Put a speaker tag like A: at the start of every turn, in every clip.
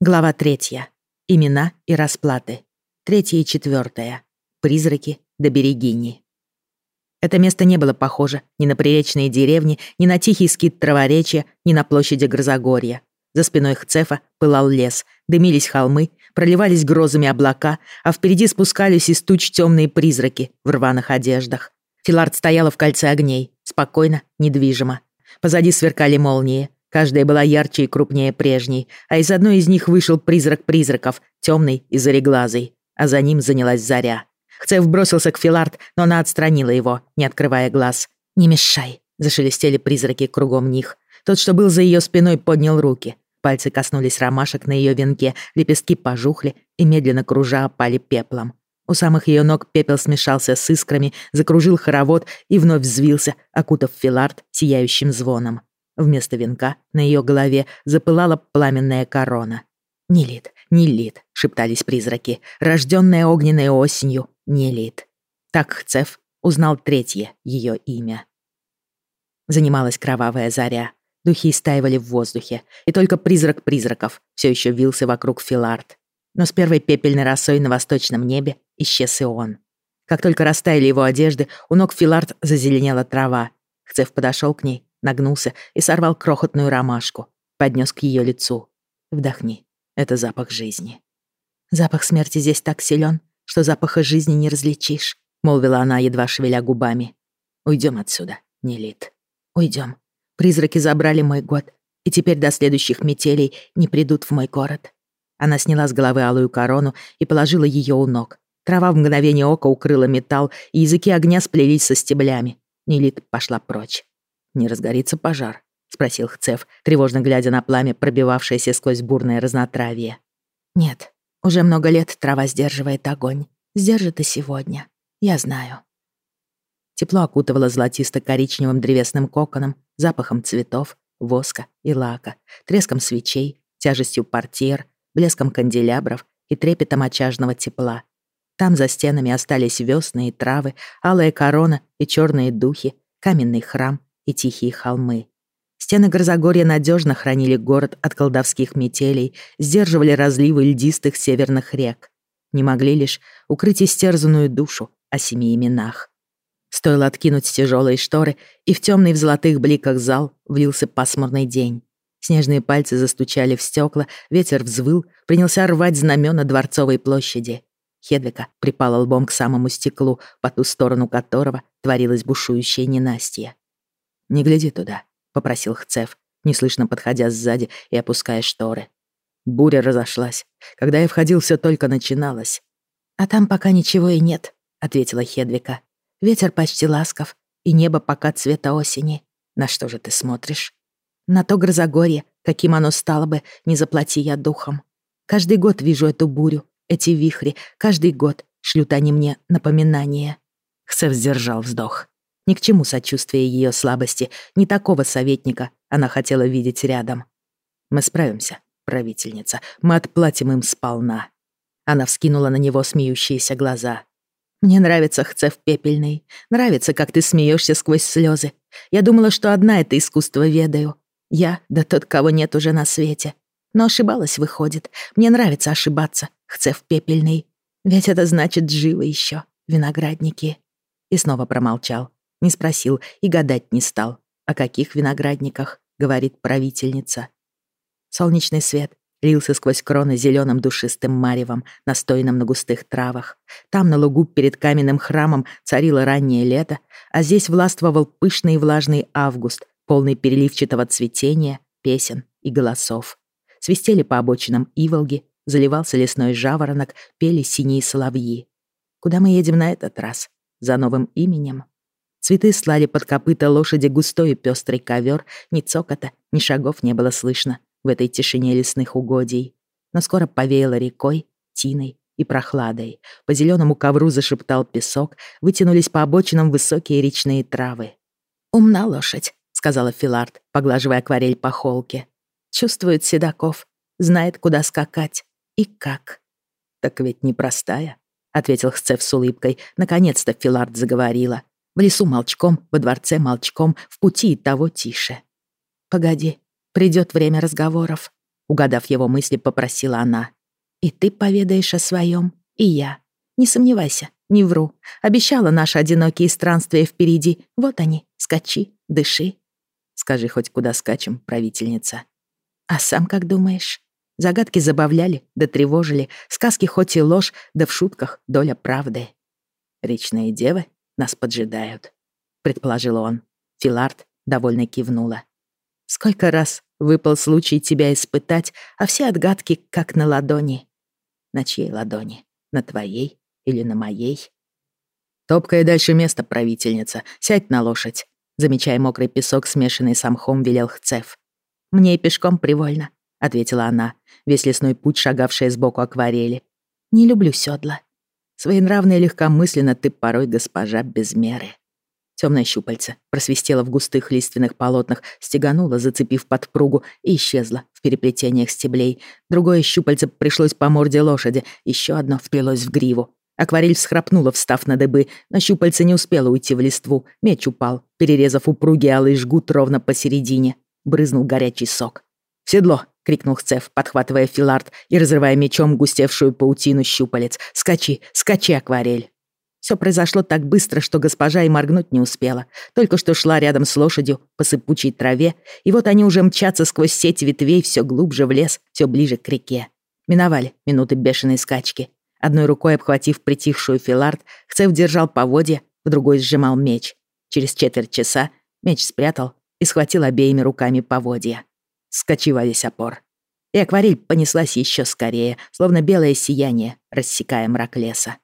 A: Глава третья. Имена и расплаты. Третья и четвертая. Призраки до берегини. Это место не было похоже ни на приречные деревни, ни на тихий скит траворечья, ни на площади Грозогорья. За спиной Хцефа пылал лес, дымились холмы, проливались грозами облака, а впереди спускались из туч темные призраки в рваных одеждах. Филард стояла в кольце огней, спокойно, недвижимо. Позади сверкали молнии, Каждая была ярче и крупнее прежней, а из одной из них вышел призрак призраков, темный и зареглазый, а за ним занялась заря. Хцев бросился к Филард, но она отстранила его, не открывая глаз. «Не мешай», — зашелестели призраки кругом них. Тот, что был за ее спиной, поднял руки. Пальцы коснулись ромашек на ее венке, лепестки пожухли и, медленно кружа, опали пеплом. У самых ее ног пепел смешался с искрами, закружил хоровод и вновь взвился, окутав Филард сияющим звоном. Вместо венка на ее голове запылала пламенная корона. «Нелит, Нелит», — шептались призраки, рожденная огненной осенью, Нелит. Так Хцев узнал третье ее имя. Занималась кровавая заря. Духи истаивали в воздухе, и только призрак призраков все еще вился вокруг Филард. Но с первой пепельной росой на восточном небе исчез и он. Как только растаяли его одежды, у ног Филард зазеленела трава. Хцев подошел к ней нагнулся и сорвал крохотную ромашку, поднес к ее лицу. Вдохни. Это запах жизни. Запах смерти здесь так силен, что запаха жизни не различишь, молвила она, едва шевеля губами. Уйдем отсюда, Нелит. Уйдем. Призраки забрали мой год, и теперь до следующих метелей не придут в мой город. Она сняла с головы алую корону и положила ее у ног. Трава в мгновение ока укрыла металл, и языки огня сплелись со стеблями. Нелит пошла прочь. «Не разгорится пожар?» — спросил Хцев, тревожно глядя на пламя, пробивавшееся сквозь бурное разнотравье. «Нет, уже много лет трава сдерживает огонь. Сдержит и сегодня. Я знаю». Тепло окутывало золотисто-коричневым древесным коконом, запахом цветов, воска и лака, треском свечей, тяжестью портьер, блеском канделябров и трепетом очажного тепла. Там за стенами остались весны и травы, алая корона и черные духи, каменный храм и тихие холмы. Стены Грозогорья надежно хранили город от колдовских метелей, сдерживали разливы льдистых северных рек. Не могли лишь укрыть истерзанную душу о семи именах. Стоило откинуть тяжелые шторы, и в темный в золотых бликах зал влился пасмурный день. Снежные пальцы застучали в стекла, ветер взвыл, принялся рвать знамена Дворцовой площади. Хедвика припала лбом к самому стеклу, по ту сторону которого творилась бушующая ненастье. «Не гляди туда», — попросил Хцев, неслышно подходя сзади и опуская шторы. Буря разошлась. Когда я входил, все только начиналось. «А там пока ничего и нет», — ответила Хедвика. «Ветер почти ласков, и небо пока цвета осени. На что же ты смотришь?» «На то грозогорье, каким оно стало бы, не заплати я духом. Каждый год вижу эту бурю, эти вихри, каждый год шлют они мне напоминания». Хсев сдержал вздох. Ни к чему сочувствие ее слабости, не такого советника она хотела видеть рядом. «Мы справимся, правительница, мы отплатим им сполна». Она вскинула на него смеющиеся глаза. «Мне нравится Хцев Пепельный. Нравится, как ты смеешься сквозь слезы. Я думала, что одна это искусство ведаю. Я, да тот, кого нет уже на свете. Но ошибалась, выходит. Мне нравится ошибаться, Хцев Пепельный. Ведь это значит живо еще, виноградники». И снова промолчал, не спросил и гадать не стал. О каких виноградниках, говорит правительница. Солнечный свет лился сквозь кроны зеленым душистым маревом, настойным на густых травах. Там, на лугу перед каменным храмом, царило раннее лето, а здесь властвовал пышный и влажный август, полный переливчатого цветения, песен и голосов. Свистели по обочинам иволги, заливался лесной жаворонок, пели синие соловьи. Куда мы едем на этот раз? За новым именем? Цветы слали под копыта лошади густой и пестрый ковер, ни цокота, ни шагов не было слышно в этой тишине лесных угодий. Но скоро повеяло рекой, тиной и прохладой. По зеленому ковру зашептал песок, вытянулись по обочинам высокие речные травы. «Умна лошадь», — сказала Филард, поглаживая акварель по холке. «Чувствует седаков, знает, куда скакать и как». «Так ведь непростая», — ответил Хцев с улыбкой. Наконец-то Филард заговорила. В лесу молчком, во дворце молчком, в пути и того тише. Погоди, придет время разговоров. угадав его мысли, попросила она. «И ты поведаешь о своем, и я. Не сомневайся, не вру. Обещала наши одинокие странствия впереди. Вот они, скачи, дыши». «Скажи хоть, куда скачем, правительница?» «А сам как думаешь?» Загадки забавляли, да тревожили, сказки хоть и ложь, да в шутках доля правды. «Речные девы нас поджидают», — предположил он. Филард довольно кивнула. «Сколько раз выпал случай тебя испытать, а все отгадки как на ладони». «На чьей ладони? На твоей или на моей?» «Топкая дальше место, правительница. Сядь на лошадь», замечая мокрый песок, смешанный с мхом, велел Хцев. «Мне и пешком привольно», — ответила она, весь лесной путь шагавшая сбоку акварели. «Не люблю седла. Своенравно и легкомысленно ты порой госпожа без меры». Темное щупальце просвистело в густых лиственных полотнах, стегануло, зацепив подпругу, и исчезло в переплетениях стеблей. Другое щупальце пришлось по морде лошади, еще одно вплелось в гриву. Акварель всхрапнула, встав на дыбы, но щупальце не успело уйти в листву. Меч упал, перерезав упругий алый жгут ровно посередине. Брызнул горячий сок. «В седло!» — крикнул Хцев, подхватывая филард и разрывая мечом густевшую паутину щупалец. «Скачи! Скачи, акварель!» Все произошло так быстро, что госпожа и моргнуть не успела. Только что шла рядом с лошадью по сыпучей траве, и вот они уже мчатся сквозь сеть ветвей все глубже в лес, все ближе к реке. Миновали минуты бешеной скачки. Одной рукой обхватив притихшую филард, Хцев держал поводья, в другой сжимал меч. Через четверть часа меч спрятал и схватил обеими руками поводья. Скочи во весь опор. И акварель понеслась еще скорее, словно белое сияние, рассекая мрак леса.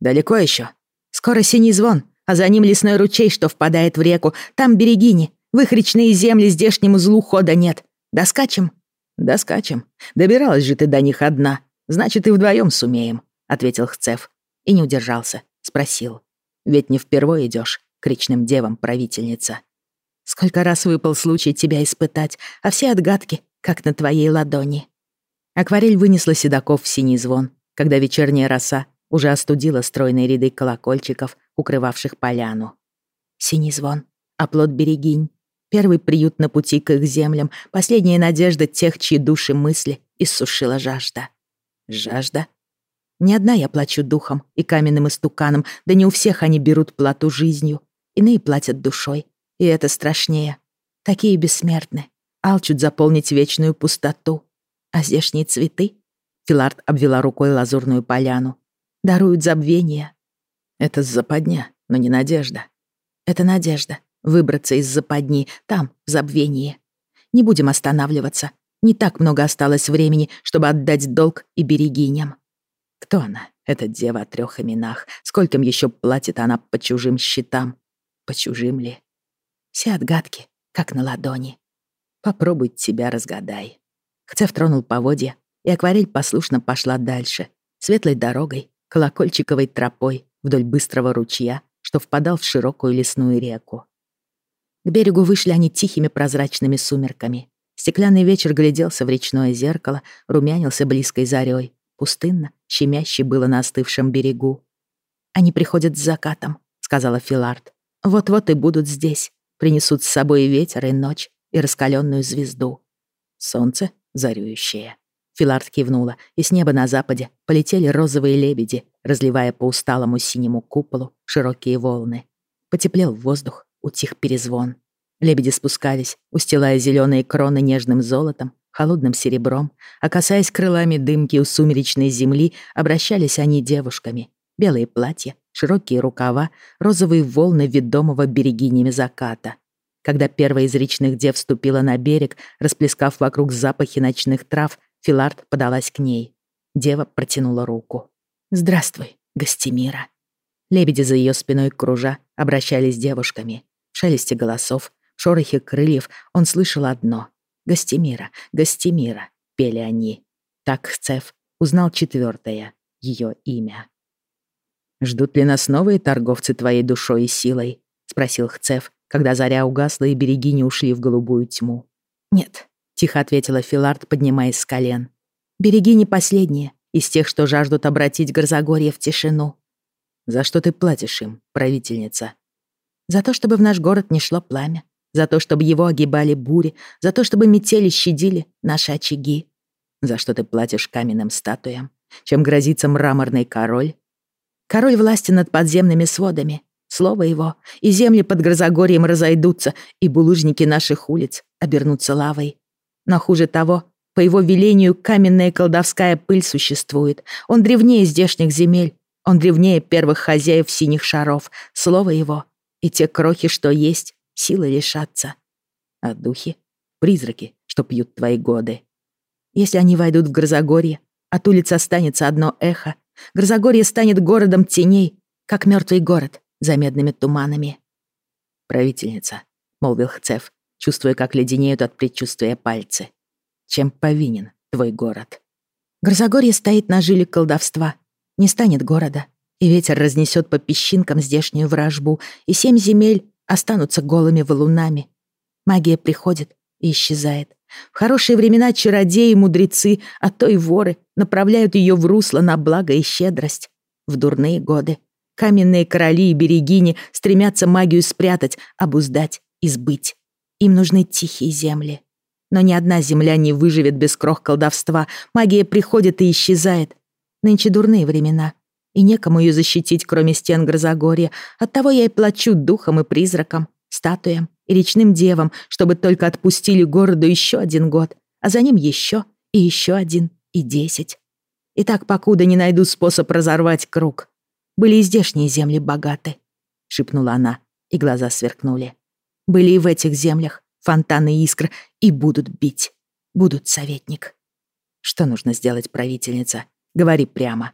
A: «Далеко еще?» «Скоро синий звон, а за ним лесной ручей, что впадает в реку. Там берегини. В их земли здешнему злу хода нет. Доскачем?» «Доскачем. Добиралась же ты до них одна. Значит, и вдвоем сумеем», — ответил Хцев. И не удержался. Спросил. «Ведь не впервые идешь к речным девам, правительница». «Сколько раз выпал случай тебя испытать, а все отгадки, как на твоей ладони». Акварель вынесла седаков в синий звон, когда вечерняя роса уже остудила стройные ряды колокольчиков, укрывавших поляну. Синий звон, оплот берегинь, первый приют на пути к их землям, последняя надежда тех, чьи души мысли иссушила жажда. Жажда? Не одна я плачу духом и каменным истуканом, да не у всех они берут плату жизнью. Иные платят душой, и это страшнее. Такие бессмертны, алчут заполнить вечную пустоту. А здешние цветы? Филард обвела рукой лазурную поляну даруют забвение. Это западня, но не надежда. Это надежда выбраться из западни, там, в забвении. Не будем останавливаться. Не так много осталось времени, чтобы отдать долг и берегиням. Кто она, эта дева о трех именах? Скольким еще платит она по чужим счетам? По чужим ли? Все отгадки, как на ладони. Попробуй себя разгадай. Хцев тронул поводья, и акварель послушно пошла дальше, светлой дорогой, колокольчиковой тропой вдоль быстрого ручья, что впадал в широкую лесную реку. К берегу вышли они тихими прозрачными сумерками. Стеклянный вечер гляделся в речное зеркало, румянился близкой зарей. Пустынно, щемяще было на остывшем берегу. «Они приходят с закатом», — сказала Филард. «Вот-вот и будут здесь. Принесут с собой и ветер, и ночь, и раскаленную звезду. Солнце зарюющее. Филард кивнула, и с неба на западе полетели розовые лебеди, разливая по усталому синему куполу широкие волны. Потеплел воздух, утих перезвон. Лебеди спускались, устилая зеленые кроны нежным золотом, холодным серебром, а касаясь крылами дымки у сумеречной земли, обращались они девушками. Белые платья, широкие рукава, розовые волны ведомого берегинями заката. Когда первая из речных дев вступила на берег, расплескав вокруг запахи ночных трав, Филард подалась к ней. Дева протянула руку. «Здравствуй, Гостемира». Лебеди за ее спиной кружа обращались с девушками. В шелесте голосов, в шорохе крыльев он слышал одно. «Гостемира, Гостемира», — пели они. Так Хцев узнал четвертое, ее имя. «Ждут ли нас новые торговцы твоей душой и силой?» — спросил Хцев, когда заря угасла и береги не ушли в голубую тьму. «Нет, тихо ответила Филард, поднимаясь с колен. «Береги не последние, из тех, что жаждут обратить Горзагорье в тишину». «За что ты платишь им, правительница?» «За то, чтобы в наш город не шло пламя, за то, чтобы его огибали бури, за то, чтобы метели щадили наши очаги. за что ты платишь каменным статуям, чем грозится мраморный король. Король власти над подземными сводами, слово его, и земли под Грозогорьем разойдутся, и булыжники наших улиц обернутся лавой. Но хуже того, по его велению каменная колдовская пыль существует. Он древнее здешних земель, он древнее первых хозяев синих шаров. Слово его, и те крохи, что есть, силы лишатся. А духи — призраки, что пьют твои годы. Если они войдут в Грозогорье, от улиц останется одно эхо. Грозогорье станет городом теней, как мертвый город за медными туманами. «Правительница», — молвил Хцев, чувствуя, как леденеют от предчувствия пальцы. «Чем повинен твой город?» Грозогорье стоит на жиле колдовства. Не станет города, и ветер разнесет по песчинкам здешнюю вражбу, и семь земель останутся голыми валунами. Магия приходит и исчезает. В хорошие времена чародеи, мудрецы, а то и воры направляют ее в русло на благо и щедрость. В дурные годы каменные короли и берегини стремятся магию спрятать, обуздать, избыть. Им нужны тихие земли. Но ни одна земля не выживет без крох колдовства. Магия приходит и исчезает. Нынче дурные времена. И некому ее защитить, кроме стен Грозогорья. Оттого я и плачу духам и призракам, статуям и речным девам, чтобы только отпустили городу еще один год, а за ним еще и еще один и десять. И так, покуда не найду способ разорвать круг. Были и здешние земли богаты, — шепнула она, и глаза сверкнули. Были и в этих землях фонтаны искр, и будут бить. Будут, советник. Что нужно сделать, правительница? Говори прямо.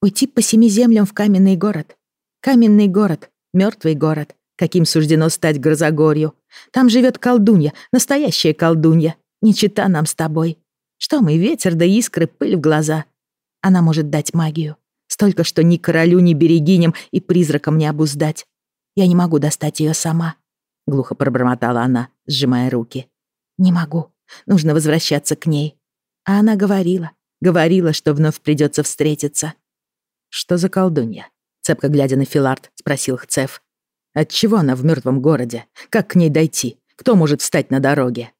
A: Уйти по семи землям в каменный город. Каменный город, мертвый город, каким суждено стать Грозогорью. Там живет колдунья, настоящая колдунья. Не чита нам с тобой. Что мы, ветер да искры, пыль в глаза. Она может дать магию. Столько, что ни королю, ни берегиням и призракам не обуздать. Я не могу достать ее сама. Глухо пробормотала она, сжимая руки. Не могу. Нужно возвращаться к ней. А она говорила, говорила, что вновь придется встретиться. Что за колдунья? Цепко глядя на Филард, спросил Хцев. Отчего она в мертвом городе? Как к ней дойти? Кто может встать на дороге?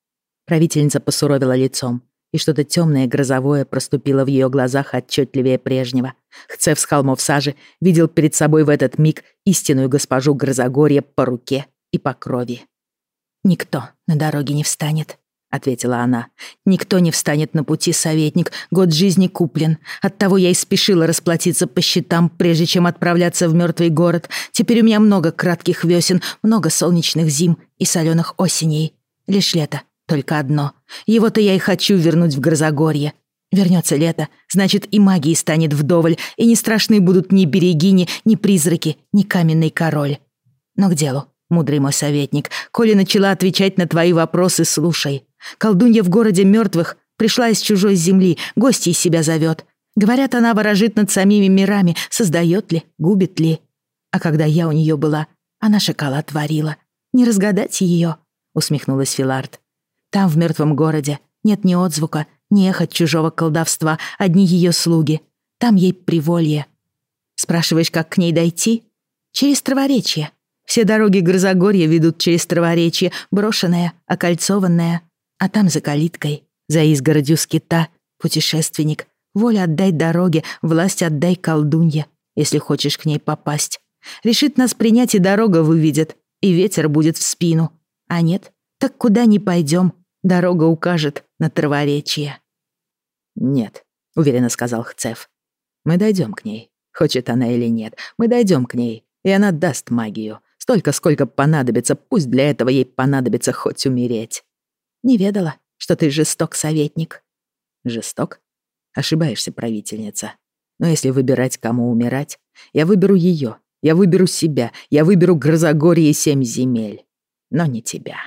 A: Правительница посуровила лицом, и что-то темное грозовое проступило в ее глазах отчетливее прежнего. Хцев с холмов сажи видел перед собой в этот миг истинную госпожу Грозогорья по руке и по крови. «Никто на дороге не встанет», ответила она. «Никто не встанет на пути, советник. Год жизни куплен. Оттого я и спешила расплатиться по счетам, прежде чем отправляться в мертвый город. Теперь у меня много кратких весен, много солнечных зим и соленых осеней. Лишь лето, только одно. Его-то я и хочу вернуть в Грозогорье. Вернется лето, значит, и магии станет вдоволь, и не страшны будут ни берегини, ни призраки, ни каменный король. Но к делу, мудрый мой советник, коли начала отвечать на твои вопросы, слушай. Колдунья в городе мертвых пришла из чужой земли, гостей себя зовет. Говорят, она ворожит над самими мирами, создает ли, губит ли. А когда я у нее была, она шоколад варила. Не разгадать ее, усмехнулась Филард. Там, в мертвом городе, нет ни отзвука, ни эха чужого колдовства, одни ее слуги. Там ей приволье. Спрашиваешь, как к ней дойти? Через Траворечье. Все дороги Грозогорья ведут через Траворечье, брошенное, окольцованное. А там за калиткой, за изгородью скита, путешественник, воля отдай дороге, власть отдай колдунье, если хочешь к ней попасть. Решит нас принять и дорога выведет, и ветер будет в спину. А нет, так куда ни пойдем, дорога укажет на траворечье. «Нет», — уверенно сказал Хцев. «Мы дойдем к ней, хочет она или нет. Мы дойдем к ней, и она даст магию. Столько, сколько понадобится, пусть для этого ей понадобится хоть умереть. Не ведала, что ты жесток советник. Жесток? Ошибаешься, правительница. Но если выбирать, кому умирать, я выберу ее, я выберу себя, я выберу Грозогорье и семь земель. Но не тебя.